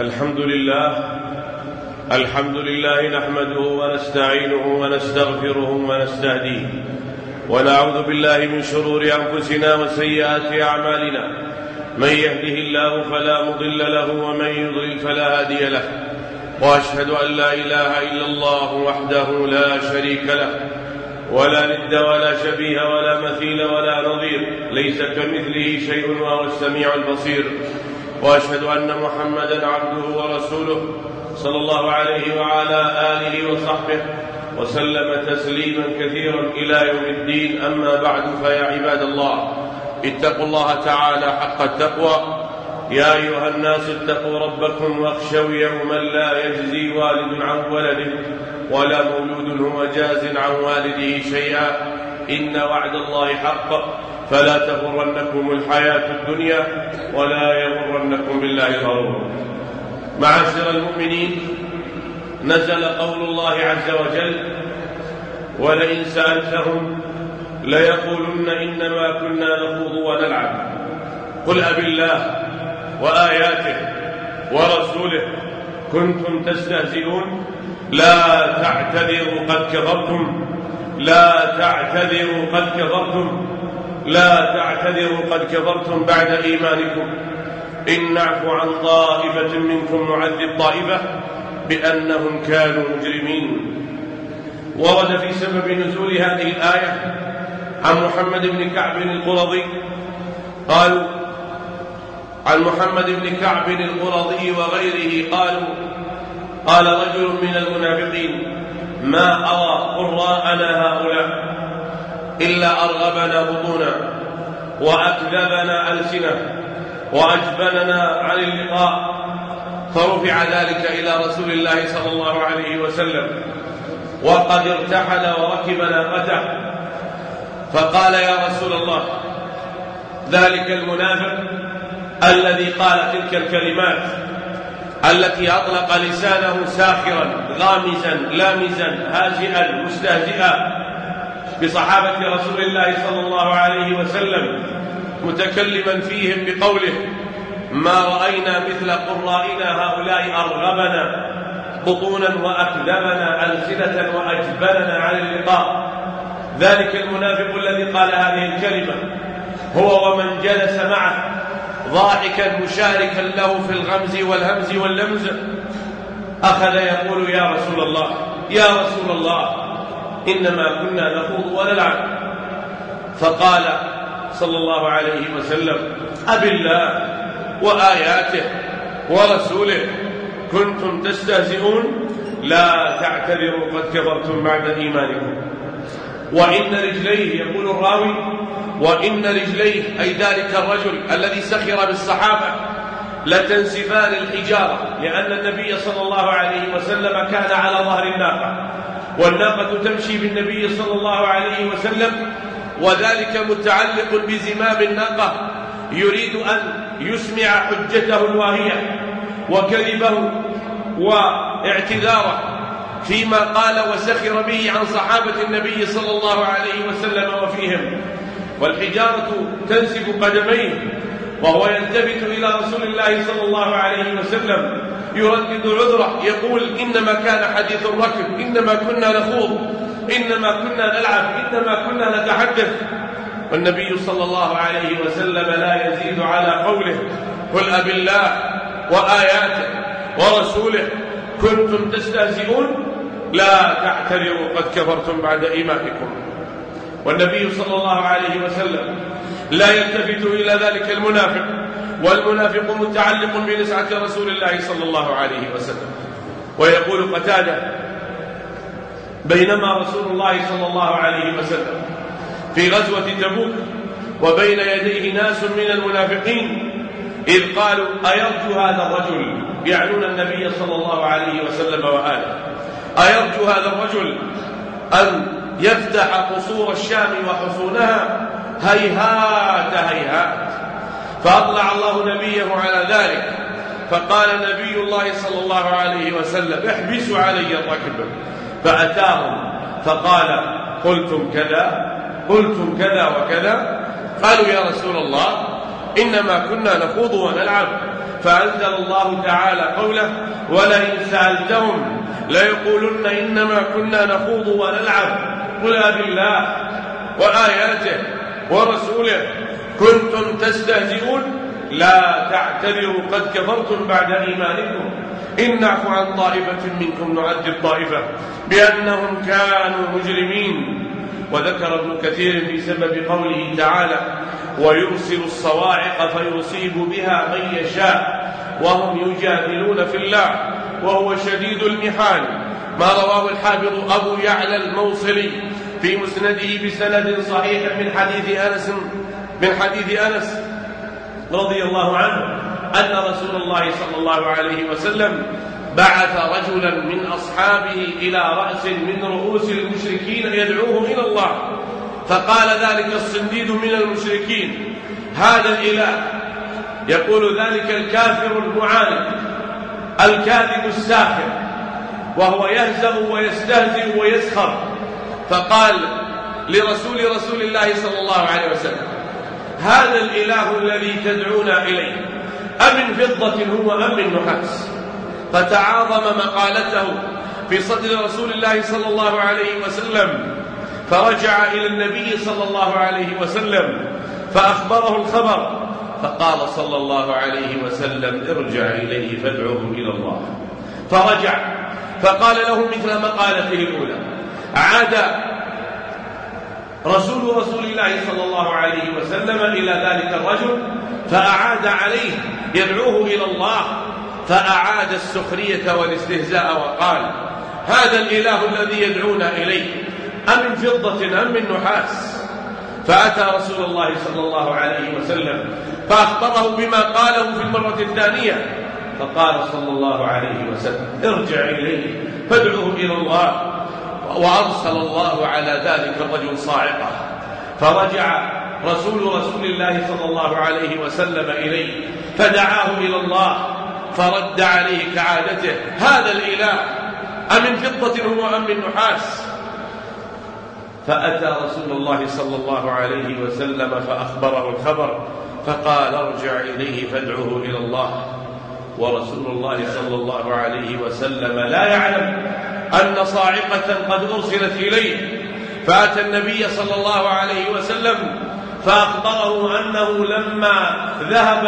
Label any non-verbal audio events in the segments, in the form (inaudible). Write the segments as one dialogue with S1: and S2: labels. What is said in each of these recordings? S1: الحمد لله الحمد لله نحمده ونستعينه ونستغفره ونستهديه ونعوذ بالله من شرور انفسنا وسيئات اعمالنا من يهده الله فلا مضل له ومن يضلل فلا هادي له واشهد ان لا اله الا الله وحده لا شريك له ولا ند ولا شبيه ولا مثيل ولا نظير ليس كمثله شيء وهو السميع البصير واشهد ان محمدا عبده ورسوله صلى الله عليه وعلى اله وصحبه وسلم تسليما كثيرا الى يوم الدين اما بعد فيا عباد الله اتقوا الله تعالى حق التقوى يا ايها الناس اتقوا ربكم واخشوا يوما لا يجزي والد عن ولده ولا مولود هو جاز عن والده شيئا ان وعد الله حق فلا تغرنكم الحياة الدنيا ولا يغرنكم بالله غرور معاشر المؤمنين نزل قول الله عز وجل ولئن سألتهم ليقولن إنما كنا نخوض ونلعب قل أب الله وآياته ورسوله كنتم تستهزئون لا تعتذروا قد كفرتم لا تعتذروا قد كفرتم لا تعتذروا قد كفرتم بعد إيمانكم إن نعفو عن طائفة منكم نعذب طائفة بأنهم كانوا مجرمين ورد في سبب نزول هذه الآية عن محمد بن كعب القرظي قالوا عن محمد بن كعب القرظي وغيره قالوا قال رجل من المنافقين ما أرى قراءنا هؤلاء إلا أرغبنا بطونا وأكذبنا ألسنا وأجبننا عن اللقاء فرفع ذلك إلى رسول الله صلى الله عليه وسلم وقد ارتحل وركب ناقته فقال يا رسول الله ذلك المنافق الذي قال تلك الكلمات التي أطلق لسانه ساخرا غامزا لامزا هاجئا مستهزئا بصحابة رسول الله صلى الله عليه وسلم متكلما فيهم بقوله ما رأينا مثل قرائنا هؤلاء أرغبنا بطونا وأكذبنا ألسنة وأجبننا على اللقاء ذلك المنافق الذي قال هذه الكلمة هو ومن جلس معه ضاحكا مشاركا له في الغمز والهمز واللمز أخذ يقول يا رسول الله يا رسول الله إنما كنا نخوض ونلعب فقال صلى الله عليه وسلم أب الله وآياته ورسوله كنتم تستهزئون لا تعتذروا قد كفرتم بعد إيمانكم وإن رجليه يقول الراوي وإن رجليه أي ذلك الرجل الذي سخر بالصحابة لتنسفان الحجارة لأن النبي صلى الله عليه وسلم كان على ظهر الناقة والناقة تمشي بالنبي صلى الله عليه وسلم وذلك متعلق بزمام الناقة يريد أن يسمع حجته الواهية وكذبه واعتذاره فيما قال وسخر به عن صحابة النبي صلى الله عليه وسلم وفيهم والحجارة تنسب قدميه وهو يلتفت إلى رسول الله صلى الله عليه وسلم يردد عذره يقول إنما كان حديث الركب إنما كنا نخوض إنما كنا نلعب إنما كنا نتحدث والنبي صلى الله عليه وسلم لا يزيد على قوله قل أب الله وآياته ورسوله كنتم تستهزئون لا تعتذروا قد كفرتم بعد إيمانكم والنبي صلى الله عليه وسلم لا يلتفت إلى ذلك المنافق والمنافق متعلق بنسعة رسول الله صلى الله عليه وسلم ويقول قتادة بينما رسول الله صلى الله عليه وسلم في غزوة تبوك وبين يديه ناس من المنافقين إذ قالوا أيرجو هذا الرجل يعنون النبي صلى الله عليه وسلم وآله أيرجو هذا الرجل أن يفتح قصور الشام وحصونها هيهات هيهات فأطلع الله نبيه على ذلك فقال نبي الله صلى الله عليه وسلم احبسوا علي الركب فأتاهم فقال قلتم كذا قلتم كذا وكذا قالوا يا رسول الله إنما كنا نخوض ونلعب فأنزل الله تعالى قوله ولئن سألتهم ليقولن إنما كنا نخوض ونلعب قل بالله وآياته ورسوله كنتم تستهزئون لا تعتبروا قد كفرتم بعد إيمانكم إن نعف عن طائفة منكم نعذب طائفة بأنهم كانوا مجرمين وذكر ابن كثير في سبب قوله تعالى ويرسل الصواعق فيصيب بها من يشاء وهم يجادلون في الله وهو شديد المحال ما رواه الحافظ أبو يعلى الموصلي في مسنده بسند صحيح من حديث أنس من حديث أنس رضي الله عنه أن رسول الله صلى الله عليه وسلم بعث رجلا من أصحابه إلى رأس من رؤوس المشركين يدعوهم إلى الله فقال ذلك الصنديد من المشركين هذا الإله يقول ذلك الكافر المعاند الكاذب الساخر وهو يهزم ويستهزئ ويسخر فقال لرسول رسول الله صلى الله عليه وسلم هذا الإله الذي تدعونا إليه أمن فضة هو أم من نحاس فتعاظم مقالته في صدر رسول الله صلى الله عليه وسلم فرجع إلى النبي صلى الله عليه وسلم فأخبره الخبر فقال صلى الله عليه وسلم ارجع إليه فادعوه إلى الله فرجع فقال له مثل مقالته الأولى عاد رسول رسول الله صلى الله عليه وسلم إلى ذلك الرجل فأعاد عليه يدعوه إلى الله فأعاد السخرية والاستهزاء وقال هذا الإله الذي يدعونا إليه أم من فضة أم من نحاس فأتى رسول الله صلى الله عليه وسلم فأخبره بما قاله في المرة الثانية فقال صلى الله عليه وسلم ارجع إليه فادعوه إلى الله وأرسل الله على ذلك الرجل صاعقة فرجع رسول رسول الله صلى الله عليه وسلم إليه فدعاه إلى الله فرد عليه كعادته هذا الإله أمن فضة هو أم من نحاس فأتى رسول الله صلى الله عليه وسلم فأخبره الخبر فقال ارجع إليه فادعه إلى الله ورسول الله صلى الله عليه وسلم لا يعلم أن صاعقة قد أرسلت إليه فأتى النبي صلى الله عليه وسلم فأخبره أنه لما ذهب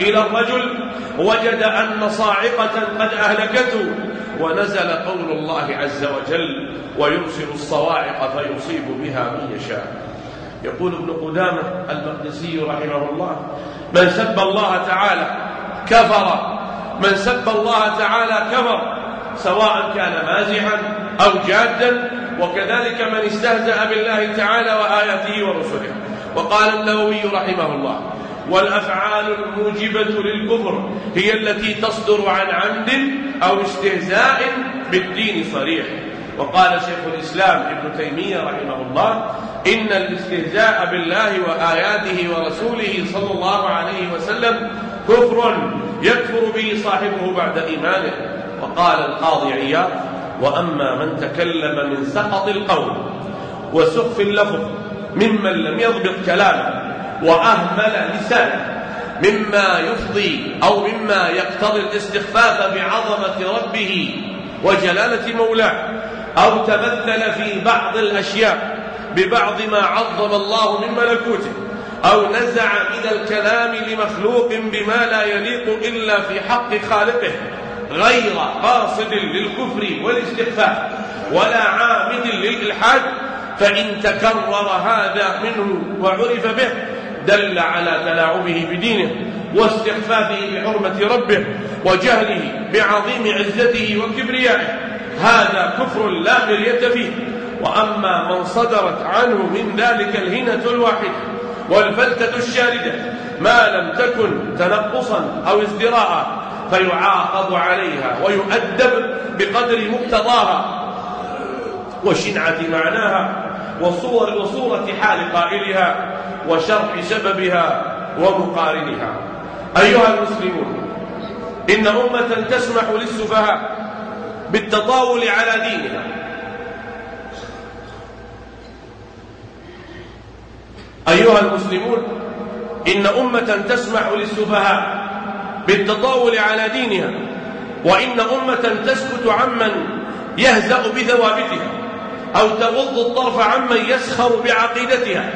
S1: إلى الرجل وجد أن صاعقة قد أهلكته ونزل قول الله عز وجل ويرسل الصواعق فيصيب بها من يشاء يقول ابن قدامة المقدسي رحمه الله من سب الله تعالى كفر من سب الله تعالى كفر سواء كان مازحا أو جادا وكذلك من استهزأ بالله تعالى وآياته ورسله وقال النووي رحمه الله والأفعال الموجبة للكفر هي التي تصدر عن عمد أو استهزاء بالدين صريح وقال شيخ الإسلام ابن تيمية رحمه الله إن الاستهزاء بالله وآياته ورسوله صلى الله عليه وسلم كفر يكفر به صاحبه بعد إيمانه وقال القاضي عياض وأما من تكلم من سقط القول وسخف اللفظ ممن لم يضبط كلامه وأهمل لسانه مما يفضي أو مما يقتضي الاستخفاف بعظمة ربه وجلالة مولاه أو تبذل في بعض الأشياء ببعض ما عظم الله من ملكوته أو نزع من الكلام لمخلوق بما لا يليق إلا في حق خالقه غير قاصد للكفر والاستخفاف ولا عامد للإلحاد فإن تكرر هذا منه وعرف به دل على تلاعبه بدينه واستخفافه بحرمة ربه وجهله بعظيم عزته وكبريائه هذا كفر لا مرية فيه وأما من صدرت عنه من ذلك الهنة الواحدة والفلتة الشاردة ما لم تكن تنقصا أو ازدراء فيعاقب عليها ويؤدب بقدر مقتضاها وشنعة معناها وصور وصورة حال قائلها وشرح سببها ومقارنها أيها المسلمون إن أمة تسمح للسفهاء بالتطاول على دينها أيها المسلمون إن أمة تسمح للسفهاء بالتطاول على دينها وإن أمة تسكت عمن يهزأ بثوابتها أو تغض الطرف عمن يسخر بعقيدتها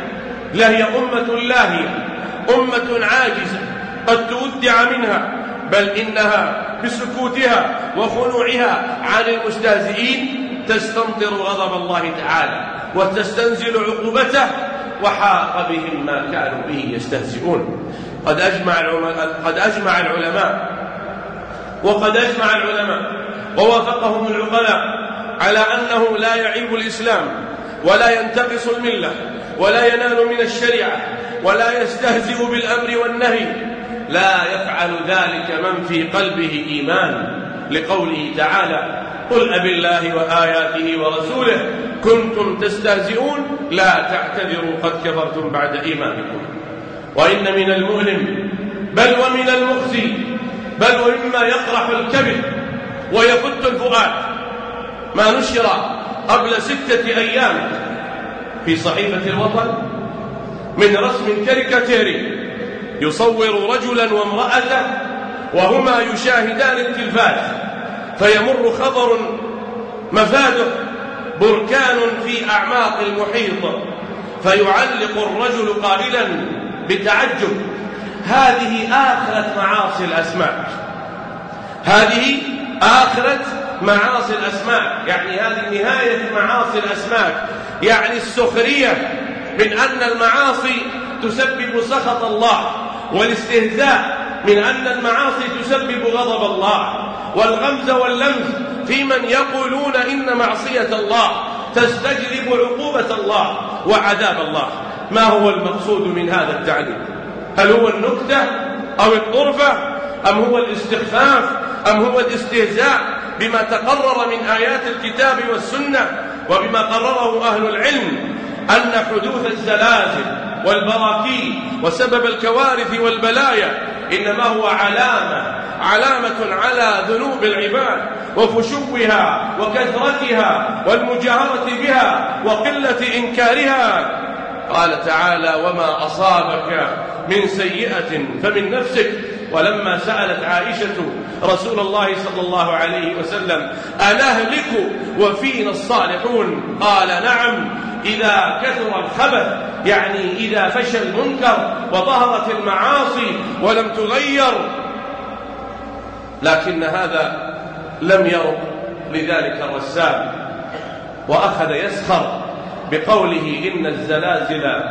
S1: لهي أمة لاهية أمة عاجزة قد تودع منها بل إنها بسكوتها وخنوعها عن المستهزئين تستمطر غضب الله تعالى وتستنزل عقوبته وحاق بهم ما كانوا به يستهزئون قد أجمع العلماء قد أجمع العلماء وقد أجمع العلماء ووافقهم العقلاء على أنه لا يعيب الإسلام ولا ينتقص الملة ولا ينال من الشريعة ولا يستهزئ بالأمر والنهي لا يفعل ذلك من في قلبه إيمان لقوله تعالى قل أب الله وآياته ورسوله كنتم تستهزئون لا تعتذروا قد كفرتم بعد إيمانكم وإن من المؤلم بل ومن المخزي بل ومما يقرح الكبد ويفت الفؤاد ما نشر قبل ستة أيام في صحيفة الوطن من رسم كاريكاتيري يصور رجلا وامرأة وهما يشاهدان التلفاز فيمر خبر مفادح بركان في أعماق المحيط فيعلق الرجل قائلا بتعجب هذه آخرة معاصي الأسماء هذه آخرة معاصي الأسماك يعني هذه نهاية معاصي الأسماك يعني السخرية من أن المعاصي تسبب سخط الله والاستهزاء من أن المعاصي تسبب غضب الله والغمز واللمز في من يقولون إن معصية الله تستجلب عقوبة الله وعذاب الله ما هو المقصود من هذا التعليم هل هو النكتة أو الطرفة أم هو الاستخفاف أم هو الاستهزاء بما تقرر من آيات الكتاب والسنة وبما قرره أهل العلم أن حدوث الزلازل والبراكين وسبب الكوارث والبلايا إنما هو علامة علامة على ذنوب العباد وفشوها وكثرتها والمجاهرة بها وقلة إنكارها قال تعالى وما أصابك من سيئة فمن نفسك ولما سألت عائشة رسول الله صلى الله عليه وسلم أنهلك وفينا الصالحون قال نعم إذا كثر الخبث يعني إذا فشى المنكر وظهرت المعاصي ولم تغير لكن هذا لم يرق لذلك الرسام وأخذ يسخر بقوله إن الزلازل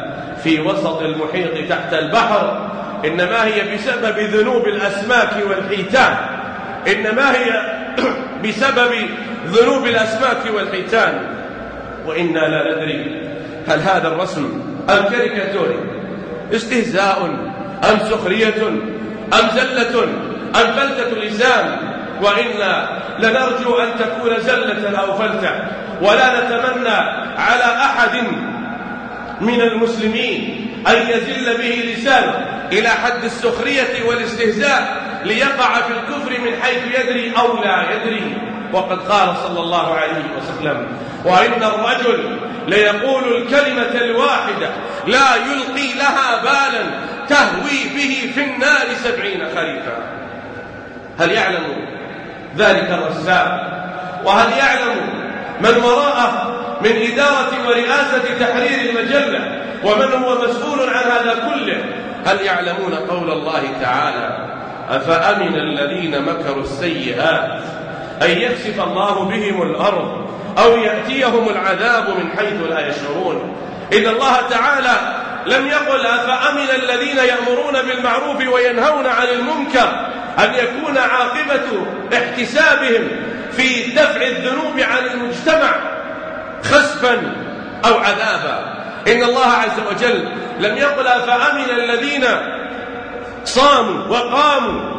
S1: في وسط المحيط تحت البحر إنما هي بسبب ذنوب الأسماك والحيتان إنما هي (clears throat) بسبب ذنوب الأسماك والحيتان وإنا لا ندري هل هذا الرسم أم كاريكاتوري استهزاء أم سخرية أم زلة أم فلتة لسان وإنا لنرجو أن تكون زلة أو فلتة ولا نتمنى على أحد من المسلمين أن يزل به لسانه إلى حد السخرية والاستهزاء ليقع في الكفر من حيث يدري أو لا يدري وقد قال صلى الله عليه وسلم وإن الرجل ليقول الكلمة الواحدة لا يلقي لها بالا تهوي به في النار سبعين خريفا هل يعلم ذلك الرسام وهل يعلم من وراءه من إدارة ورئاسة تحرير المجلة ومن هو مسؤول عن هذا كله هل يعلمون قول الله تعالى أفأمن الذين مكروا السيئات أن يكسف الله بهم الأرض أو يأتيهم العذاب من حيث لا يشعرون إن الله تعالى لم يقل أفأمن الذين يأمرون بالمعروف وينهون عن المنكر أن يكون عاقبة احتسابهم في دفع الذنوب عن المجتمع خسفا أو عذابا إن الله عز وجل لم يقل أفأمن الذين صاموا وقاموا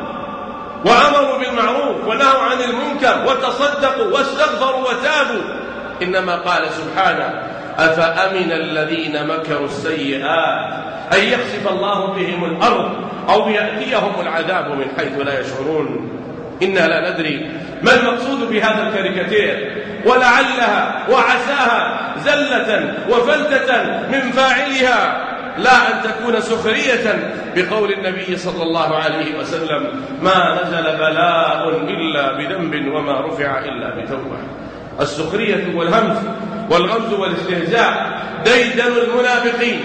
S1: وأمروا بالمعروف ونهوا عن المنكر وتصدقوا واستغفروا وتابوا إنما قال سبحانه أفأمن الذين مكروا السيئات أن يخسف الله بهم الأرض أو يأتيهم العذاب من حيث لا يشعرون إنا لا ندري ما المقصود بهذا الكاريكاتير ولعلها وعساها زلة وفلتة من فاعلها لا أن تكون سخرية بقول النبي صلى الله عليه وسلم ما نزل بلاء إلا بذنب وما رفع إلا بتوبة السخرية والهمس والغمز والاستهزاء ديدن المنافقين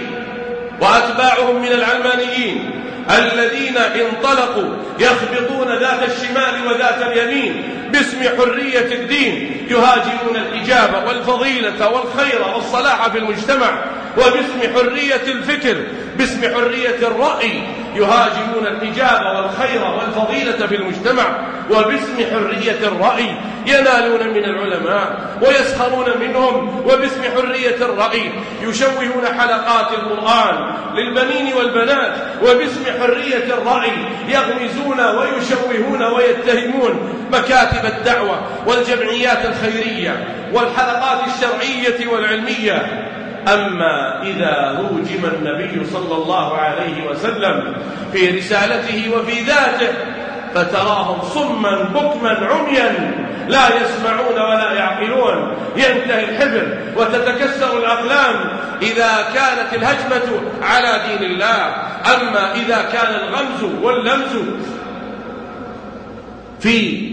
S1: وأتباعهم من العلمانيين الذين انطلقوا يخبطون ذات الشمال وذات اليمين باسم حرية الدين يهاجمون الإجابة والفضيلة والخير والصلاح في المجتمع وباسم حرية الفكر باسم حرية الرأي يهاجمون الإجابة والخير والفضيلة في المجتمع وباسم حرية الرأي ينالون من العلماء ويسخرون منهم وباسم حرية الرأي يشوهون حلقات القرآن للبنين والبنات وباسم حرية الرأي يغمزون ويشوهون ويتهمون مكاتب الدعوة والجمعيات الخيرية والحلقات الشرعية والعلمية أما إذا روجم النبي صلى الله عليه وسلم في رسالته وفي ذاته فتراهم صما بكما عميا لا يسمعون ولا يعقلون ينتهي الحبر وتتكسر الأقلام إذا كانت الهجمة على دين الله أما إذا كان الغمز واللمز في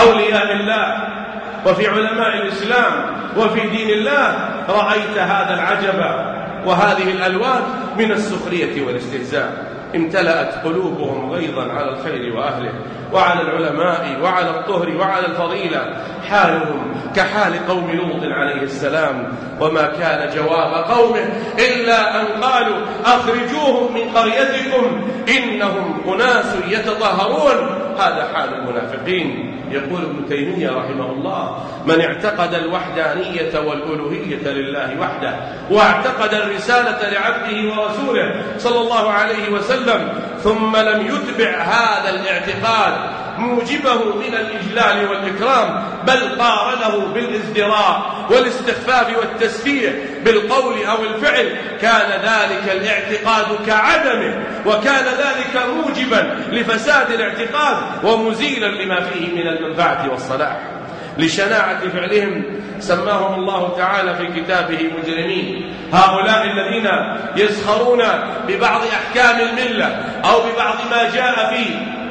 S1: أولياء الله وفي علماء الإسلام وفي دين الله رأيت هذا العجب وهذه الألوان من السخرية والاستهزاء امتلأت قلوبهم غيظا على الخير وأهله وعلى العلماء وعلى الطهر وعلى الفضيلة حالهم كحال قوم لوط عليه السلام وما كان جواب قومه إلا أن قالوا أخرجوهم من قريتكم إنهم أناس يتطهرون هذا حال المنافقين يقول ابن تيمية رحمه الله من اعتقد الوحدانية والألوهية لله وحده واعتقد الرسالة لعبده ورسوله صلى الله عليه وسلم ثم لم يتبع هذا الاعتقاد موجبه من الإجلال والإكرام بل قارنه بالازدراء والاستخفاف والتسفيه بالقول أو الفعل كان ذلك الاعتقاد كعدمه وكان ذلك موجبا لفساد الاعتقاد ومزيلا لما فيه من المنفعة والصلاح لشناعة فعلهم سماهم الله تعالى في كتابه مجرمين هؤلاء الذين يسخرون ببعض أحكام الملة أو ببعض ما جاء فيه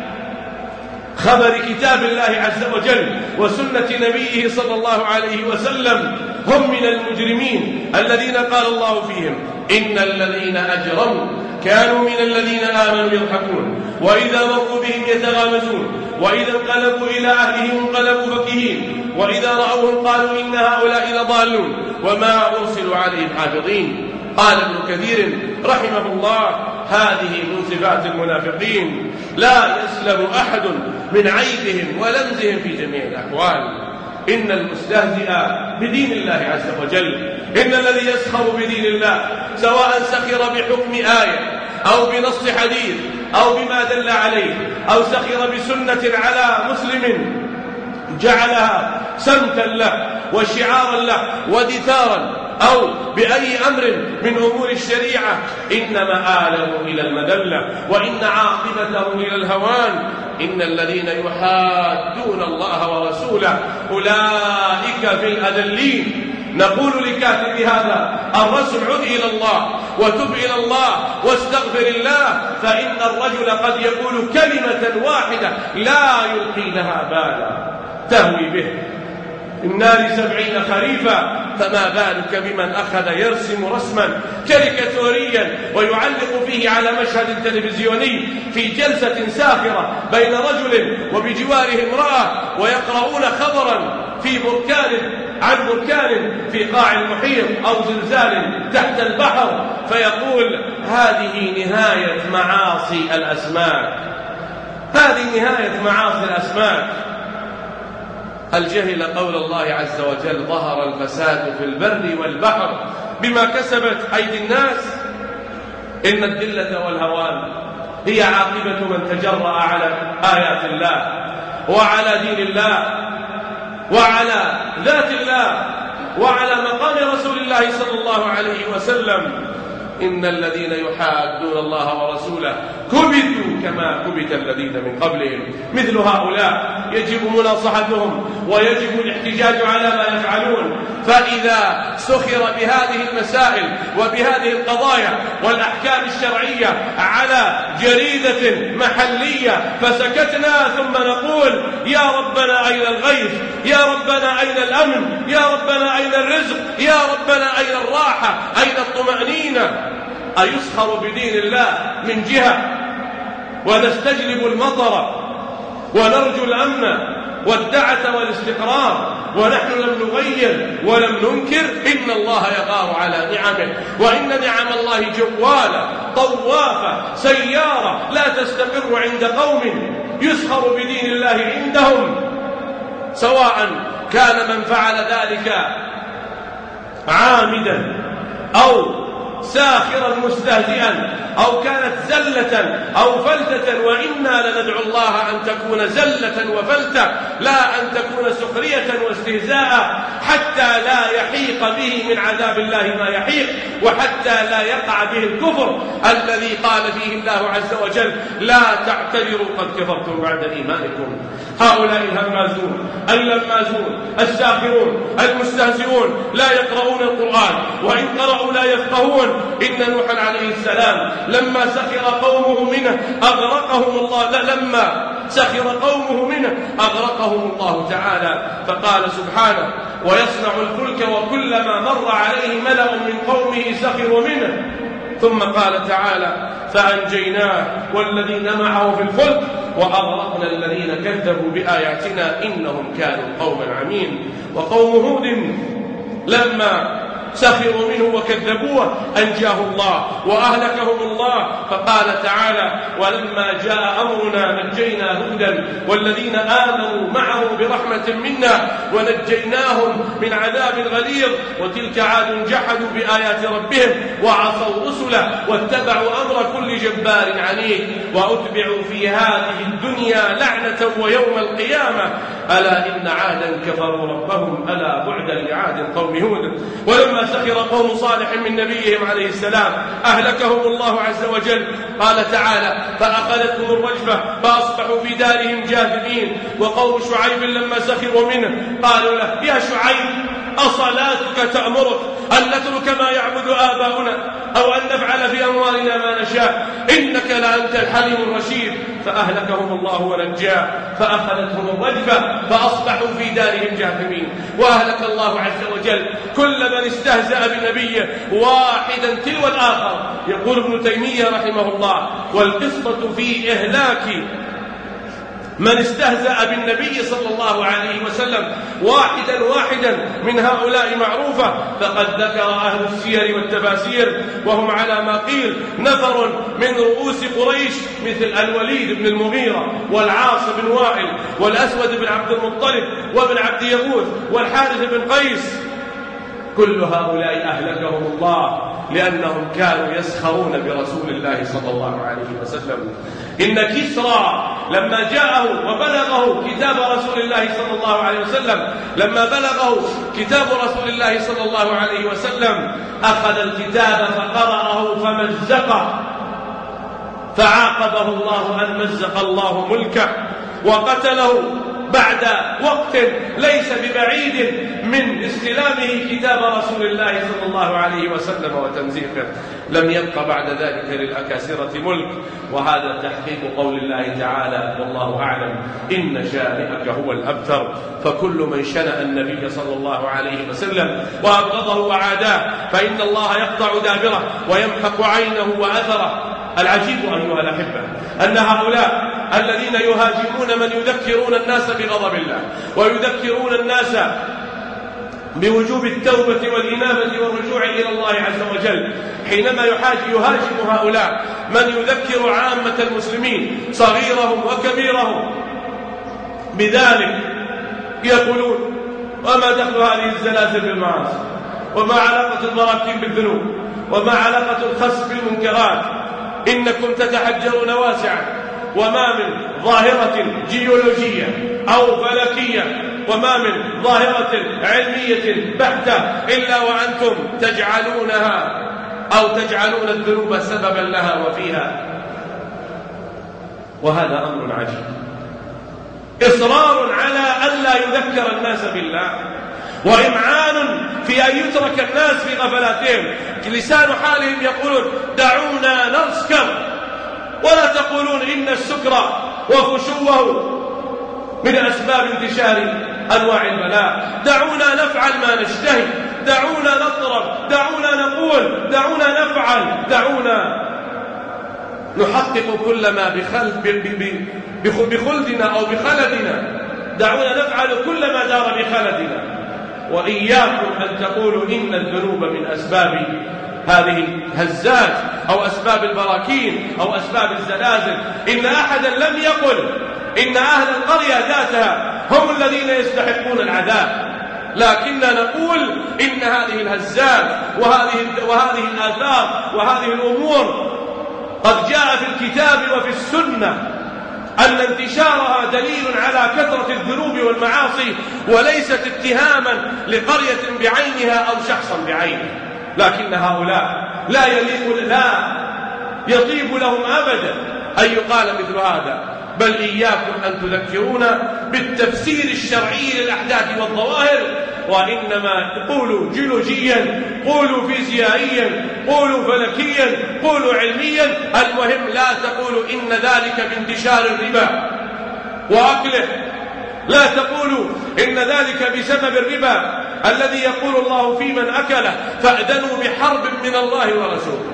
S1: خبر كتاب الله عز وجل وسنة نبيه صلى الله عليه وسلم هم من المجرمين الذين قال الله فيهم إن الذين أجرموا كانوا من الذين آمنوا يضحكون وإذا مروا بهم يتغامزون وإذا انقلبوا إلى أهلهم انقلبوا فكهين وإذا رأوهم قالوا إن هؤلاء لضالون وما أرسلوا عليهم حافظين قال ابن كثير رحمه الله هذه من صفات المنافقين لا يسلم أحد من عيبهم ولمزهم في جميع الأحوال إن المستهزئ بدين الله عز وجل إن الذي يسخر بدين الله سواء سخر بحكم آية أو بنص حديث أو بما دل عليه أو سخر بسنة على مسلم جعلها سمتا له وشعارا له ودثارا أو بأي أمر من أمور الشريعة إن مآله إلى المذلة وإن عاقبته إلى الهوان إن الذين يحادون الله ورسوله أولئك في الأذلين نقول لكاتب هذا الرجل عد إلى الله وتب إلى الله واستغفر الله فإن الرجل قد يقول كلمة واحدة لا يلقي لها بالا تهوي به النار سبعين خريفا فما بالك بمن أخذ يرسم رسما كاريكاتوريا ويعلق فيه على مشهد تلفزيوني في جلسة ساخرة بين رجل وبجواره امرأة ويقرؤون خبرا في بركان عن بركان في قاع المحيط أو زلزال تحت البحر فيقول هذه نهاية معاصي الأسماك هذه نهاية معاصي الأسماك هل جهل قول الله عز وجل ظهر الفساد في البر والبحر بما كسبت أيدي الناس إن الذلة والهوان هي عاقبة من تجرأ على آيات الله وعلى دين الله وعلى ذات الله وعلى مقام رسول الله صلى الله عليه وسلم إن الذين يحادون الله ورسوله كبتوا كما كبت الذين من قبلهم مثل هؤلاء يجب مناصحتهم ويجب الاحتجاج على ما يفعلون فإذا سخر بهذه المسائل وبهذه القضايا والأحكام الشرعية على جريدة محلية فسكتنا ثم نقول يا ربنا أين الغيث يا ربنا أين الأمن يا ربنا أين الرزق يا ربنا أين الراحة أين الطمأنينة أيسخر بدين الله من جهة ونستجلب المطر ونرجو الأمن والدعة والاستقرار ونحن لم نغير ولم ننكر إن الله يغار على نعمه وإن نعم الله جوالة طوافة سيارة لا تستقر عند قوم يسخر بدين الله عندهم سواء كان من فعل ذلك عامدا أو ساخرا مستهزئا أو كانت زلة أو فلتة وإنا لندعو الله أن تكون زلة وفلتة لا أن تكون سخرية واستهزاء حتى لا يحيق به من عذاب الله ما يحيق وحتى لا يقع به الكفر الذي قال فيه الله عز وجل لا تعتذروا قد كفرتم بعد إيمانكم هؤلاء الهمازون اللمازون الساخرون المستهزئون لا يقرؤون القرآن وإن قرأوا لا يفقهون إن نوحا عليه السلام لما سخر قومه منه أغرقهم الله لا لما سخر قومه منه أغرقهم الله تعالى فقال سبحانه ويصنع الفلك وكلما مر عليه ملأ من قومه سخروا منه ثم قال تعالى فأنجيناه والذين معه في الفلك وأغرقنا الذين كذبوا بآياتنا إنهم كانوا قوما عمين وقوم هود لما سخروا منه وكذبوه أنجاه الله وأهلكهم الله فقال تعالى ولما جاء أمرنا نجينا هودا والذين آمنوا معه برحمة منا ونجيناهم من عذاب غليظ وتلك عاد جحدوا بآيات ربهم وعصوا رسله واتبعوا أمر كل جبار عنيد وأتبعوا في هذه الدنيا لعنة ويوم القيامة ألا إن عادا كفروا ربهم ألا بعدا لعاد قوم هود ولما سخر قوم صالح من نبيهم عليه السلام أهلكهم الله عز وجل قال تعالى فأخذتهم الرجفة فأصبحوا في دارهم جاذبين وقوم شعيب لما سخروا منه قالوا له يا شعيب أصلاتك تأمرك أن نترك ما يعبد آباؤنا أو أن نفعل في أموالنا ما نشاء إنك لأنت الحليم الرشيد فأهلكهم الله ونجاه فأخذتهم الرجفة فأصبحوا في دارهم جاثمين وأهلك الله عز وجل كل من استهزأ بنبيه واحدا تلو الآخر يقول ابن تيمية رحمه الله والقصة في إهلاك من استهزأ بالنبي صلى الله عليه وسلم واحدا واحدا من هؤلاء معروفة فقد ذكر أهل السير والتفاسير وهم على ما قيل نفر من رؤوس قريش مثل الوليد بن المغيرة والعاص بن وائل والأسود بن عبد المطلب وابن عبد يغوث والحارث بن قيس كل هؤلاء أهلكهم الله لأنهم كانوا يسخرون برسول الله صلى الله عليه وسلم إن كسرى لما جاءه وبلغه كتاب رسول الله صلى الله عليه وسلم لما بلغه كتاب رسول الله صلى الله عليه وسلم أخذ الكتاب فقرأه فمزقه فعاقبه الله أن مزق الله ملكه وقتله بعد وقت ليس ببعيد من استلامه كتاب رسول الله صلى الله عليه وسلم وتنزيقه لم يبق بعد ذلك للأكاسرة ملك وهذا تحقيق قول الله تعالى والله أعلم إن شانئك هو الأبتر فكل من شنأ النبي صلى الله عليه وسلم وأبغضه وعاداه فإن الله يقطع دابره ويمحق عينه وأثره العجيب أيها الأحبة أن هؤلاء الذين يهاجمون من يذكرون الناس بغضب الله ويذكرون الناس بوجوب التوبة والإنابة والرجوع إلى الله عز وجل حينما يحاج يهاجم هؤلاء من يذكر عامة المسلمين صغيرهم وكبيرهم بذلك يقولون وما دخل هذه الزلازل بالمعاصي وما علاقة المراكين بالذنوب وما علاقة الخص بالمنكرات إنكم تتحجرون واسعا وما من ظاهرة جيولوجية أو فلكية وما من ظاهرة علمية بحتة إلا وأنتم تجعلونها أو تجعلون الذنوب سببا لها وفيها وهذا أمر عجيب إصرار على ألا يذكر الناس بالله وإمعان في أن يترك الناس في غفلاتهم لسان حالهم يقولون دعونا نذكر ولا تقولون إن السكر وفشوه من أسباب انتشار أنواع البلاء دعونا نفعل ما نشتهي دعونا نضرب دعونا نقول دعونا نفعل دعونا نحقق كل ما بخلدنا أو بخلدنا دعونا نفعل كل ما دار بخلدنا وإياكم أن تقولوا إن الذنوب من أسباب هذه الهزات أو أسباب البراكين أو أسباب الزلازل إن أحدا لم يقل إن أهل القرية ذاتها هم الذين يستحقون العذاب لكننا نقول إن هذه الهزات وهذه, وهذه الآثار وهذه الأمور قد جاء في الكتاب وفي السنة أن انتشارها دليل على كثرة الذنوب والمعاصي وليست اتهاما لقرية بعينها أو شخصا بعينه لكن هؤلاء لا يليق لا يطيب لهم أبدا أن يقال مثل هذا بل إياكم أن تذكرون بالتفسير الشرعي للأحداث والظواهر وإنما قولوا جيولوجيا قولوا فيزيائيا قولوا فلكيا قولوا علميا المهم لا تقولوا إن ذلك من انتشار الربا وأكله لا تقولوا إن ذلك بسبب الربا الذي يقول الله في من أكله فأدنوا بحرب من الله ورسوله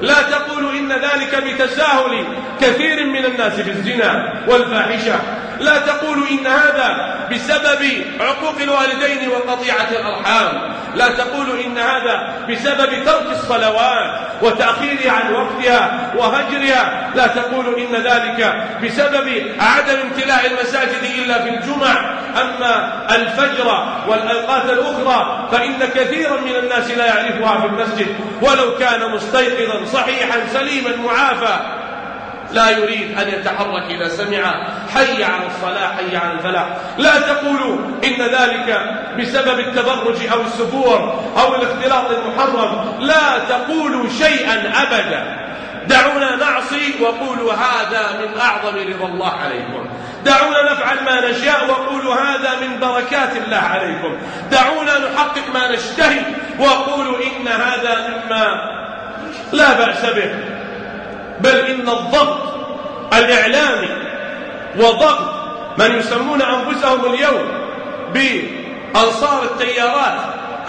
S1: لا تقولوا إن ذلك بتساهل كثير من الناس في الزنا والفاحشة لا تقولوا إن هذا بسبب عقوق الوالدين وقطيعة الأرحام لا تقول إن هذا بسبب ترك الصلوات وتأخيرها عن وقتها وهجرها لا تقول إن ذلك بسبب عدم امتلاء المساجد إلا في الجمع أما الفجر والأوقات الأخرى فإن كثيرا من الناس لا يعرفها في المسجد ولو كان مستيقظا صحيحا سليما معافى لا يريد أن يتحرك إذا سمع حي على الصلاة حي على الفلاح لا تقولوا إن ذلك بسبب التبرج أو السفور أو الاختلاط المحرم لا تقولوا شيئا أبدا دعونا نعصي وقولوا هذا من أعظم رضا الله عليكم دعونا نفعل ما نشاء وقولوا هذا من بركات الله عليكم دعونا نحقق ما نشتهي وقولوا إن هذا مما لا بأس به بل إن الضغط الإعلامي وضغط من يسمون أنفسهم اليوم بأنصار التيارات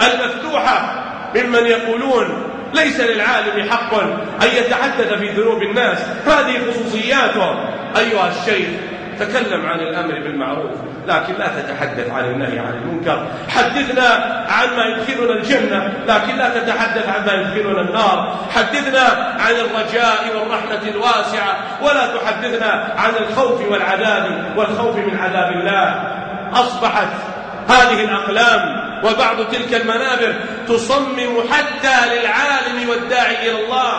S1: المفتوحة ممن يقولون ليس للعالم حق أن يتحدث في ذنوب الناس هذه خصوصياتهم أيها الشيخ تكلم عن الأمر بالمعروف لكن لا تتحدث عن النهي عن المنكر حدثنا عن ما يدخلنا الجنة لكن لا تتحدث عن ما يدخلنا النار حدثنا عن الرجاء والرحمة الواسعة ولا تحدثنا عن الخوف والعذاب والخوف من عذاب الله أصبحت هذه الأقلام وبعض تلك المنابر تصمم حتى للعالم والداعي إلى الله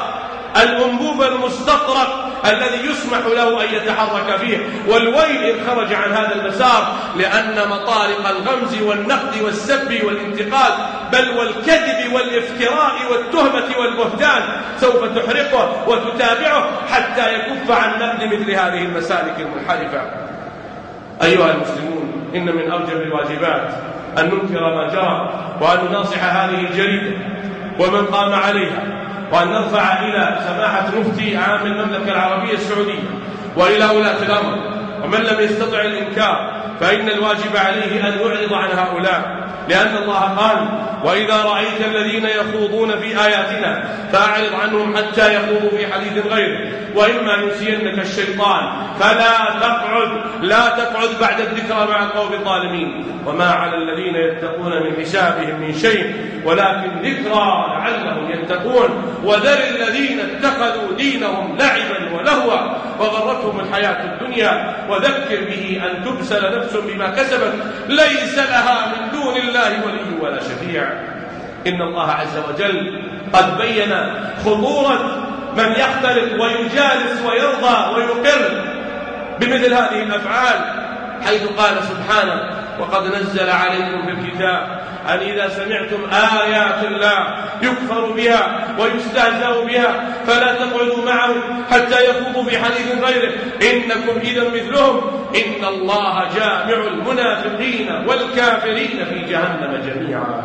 S1: الأنبوب المستطرق الذي يسمح له أن يتحرك فيه والويل إن خرج عن هذا المسار لأن مطارق الغمز والنقد والسب والانتقاد بل والكذب والافتراء والتهمة والبهتان سوف تحرقه وتتابعه حتى يكف عن نقد مثل هذه المسالك المنحرفة أيها المسلمون إن من أوجب الواجبات أن ننكر ما جرى وأن نناصح هذه الجريدة ومن قام عليها وأن نرفع إلى سماحة مفتي عام المملكة العربية السعودية وإلى ولاة الأمر ومن لم يستطع الإنكار فإن الواجب عليه أن يعرض عن هؤلاء لأن الله قال وإذا رأيت الذين يخوضون في آياتنا فأعرض عنهم حتى يخوضوا في حديث غيره وإما ينسينك الشيطان فلا تقعد لا تقعد بعد الذكرى مع القوم الظالمين وما على الذين يتقون من حسابهم من شيء ولكن ذكرى لعلهم يتقون وذر الذين اتخذوا دينهم لعبا ولهوا وغرتهم الحياة الدنيا وذكر به أن تبسل نفس بما كسبت ليس لها من دون الله ولي ولا شفيع إن الله عز وجل قد بين خطورة من يختلط ويجالس ويرضى ويقر بمثل هذه الأفعال حيث قال سبحانه وقد نزل عليكم في الكتاب أن إذا سمعتم آيات الله يكفر بها ويستهزأ بها فلا تقعدوا معهم حتى يخوضوا في حديث غيره إنكم إذا مثلهم إن الله جامع المنافقين والكافرين في جهنم جميعا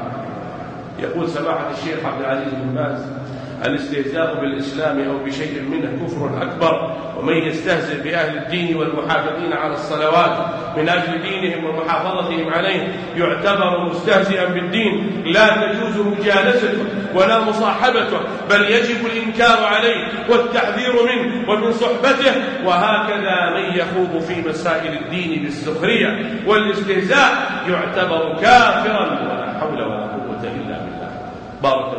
S1: يقول سماحة الشيخ عبد العزيز بن باز الاستهزاء بالإسلام أو بشيء منه كفر أكبر ومن يستهزئ بأهل الدين والمحافظين على الصلوات من أجل دينهم ومحافظتهم عليه يعتبر مستهزئا بالدين لا تجوز مجالسته ولا مصاحبته بل يجب الإنكار عليه والتحذير منه ومن صحبته وهكذا من يخوض في مسائل الدين بالسخرية والاستهزاء يعتبر كافرا ولا حول ولا قوة إلا بالله بارك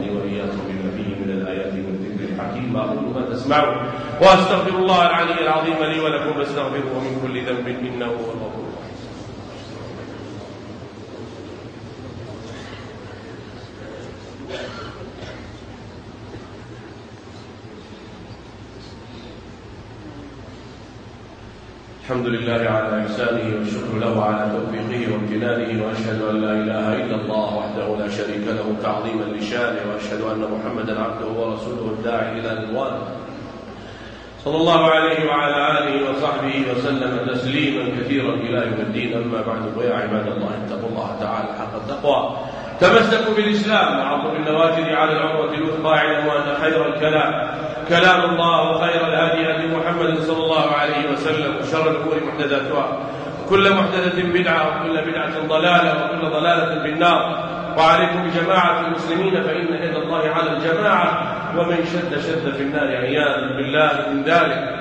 S1: وارزقني واياكم فيه من الايات والذكر الحكيم اقول ما تسمعون نعم. واستغفر الله العلي العظيم لي ولكم فاستغفروه من كل ذنب انه هو الغفور الحمد لله على إحسانه والشكر له على توفيقه وامتنانه وأشهد أن لا إله إلا الله وحده لا شريك له تعظيما لشانه وأشهد أن محمدا عبده ورسوله الداعي إلى رضوانه صلى الله عليه وعلى آله وصحبه وسلم تسليما كثيرا إلى يوم الدين أما بعد فيا عباد الله اتقوا الله تعالى حق التقوى تمسكوا بالإسلام وعضوا بالنواجذ على العروة الوثقى اعلموا أن خير الكلام كلام الله وخير الهدي هدي محمد صلى الله عليه وسلم وشر الامور محدثاتها كل محدثه بدعه وكل بدعه ضلاله وكل ضلاله في النار وعليكم بجماعه المسلمين فان يد الله على الجماعه ومن شد شد في النار عياذا بالله من ذلك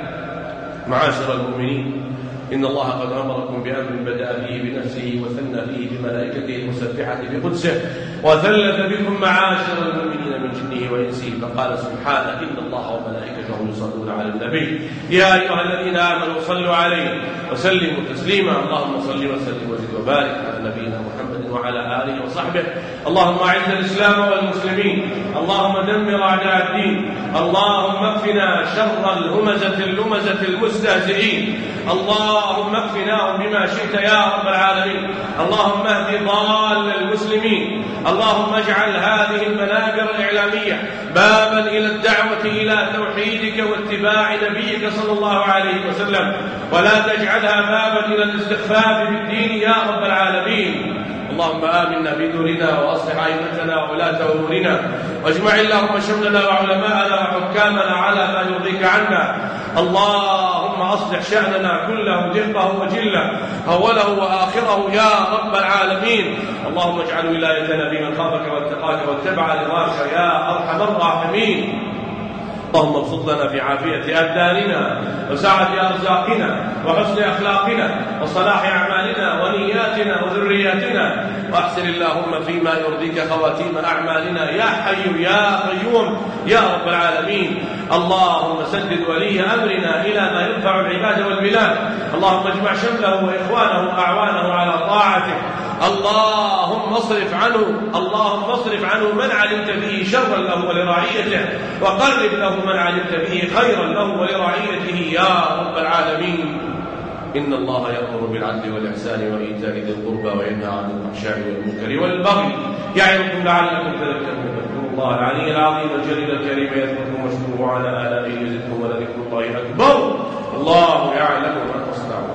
S1: معاشر المؤمنين إن الله قد أمركم بأمر بدأ فيه بنفسه وثنى فيه بملائكته المسبحة بقدسه وثلث بكم معاشر المؤمنين من جنه وإنسه فقال سبحانه إن الله وملائكته يصلون على النبي يا أيها الذين آمنوا صلوا عليه وسلموا تسليما اللهم صل وسلم وزد وبارك على نبينا محمد وعلى آله وصحبه اللهم أعز الإسلام والمسلمين اللهم دمر أعداء الدين اللهم اكفنا شر الهمزة اللمزة المستهزئين اللهم اكفناهم بما شئت يا رب العالمين اللهم اهد ضال المسلمين اللهم اجعل هذه المنابر الإعلامية بابا إلى الدعوة إلى توحيدك واتباع نبيك صلى الله عليه وسلم ولا تجعلها بابا إلى الاستخفاف بالدين يا رب العالمين اللهم آمنا في دورنا وأصلح أئمتنا وولاة أمورنا واجمع اللهم شملنا وعلماءنا وحكامنا على ما يرضيك عنا اللهم أصلح شأننا كله جهبه وجله أوله وآخره يا رب العالمين اللهم اجعل ولايتنا بمن خافك واتقاك واتبع رضاك يا أرحم الراحمين اللهم ابسط لنا في عافية أبداننا وسعة أرزاقنا وحسن أخلاقنا وصلاح أعمالنا ونياتنا وذرياتنا واحسن اللهم فيما يرضيك خواتيم أعمالنا يا حي يا قيوم يا رب العالمين اللهم سدد ولي أمرنا إلى ما ينفع العباد والبلاد اللهم اجمع شمله وإخوانه وأعوانه على طاعتك اللهم اصرف عنه اللهم اصرف عنه من علمت به شرا له ولرعيته وقرب له من علمت به خيرا له ولرعيته يا رب العالمين إن الله يأمر بالعدل والإحسان وإيتاء ذي القربى وينهى عن الفحشاء والمنكر والبغي يعظكم لعلكم تذكرون فاذكروا الله العلي العظيم الجليل الكريم يذكركم واشكروه على آلائه يزدكم ولذكر الله أكبر الله يعلم ما تصنعون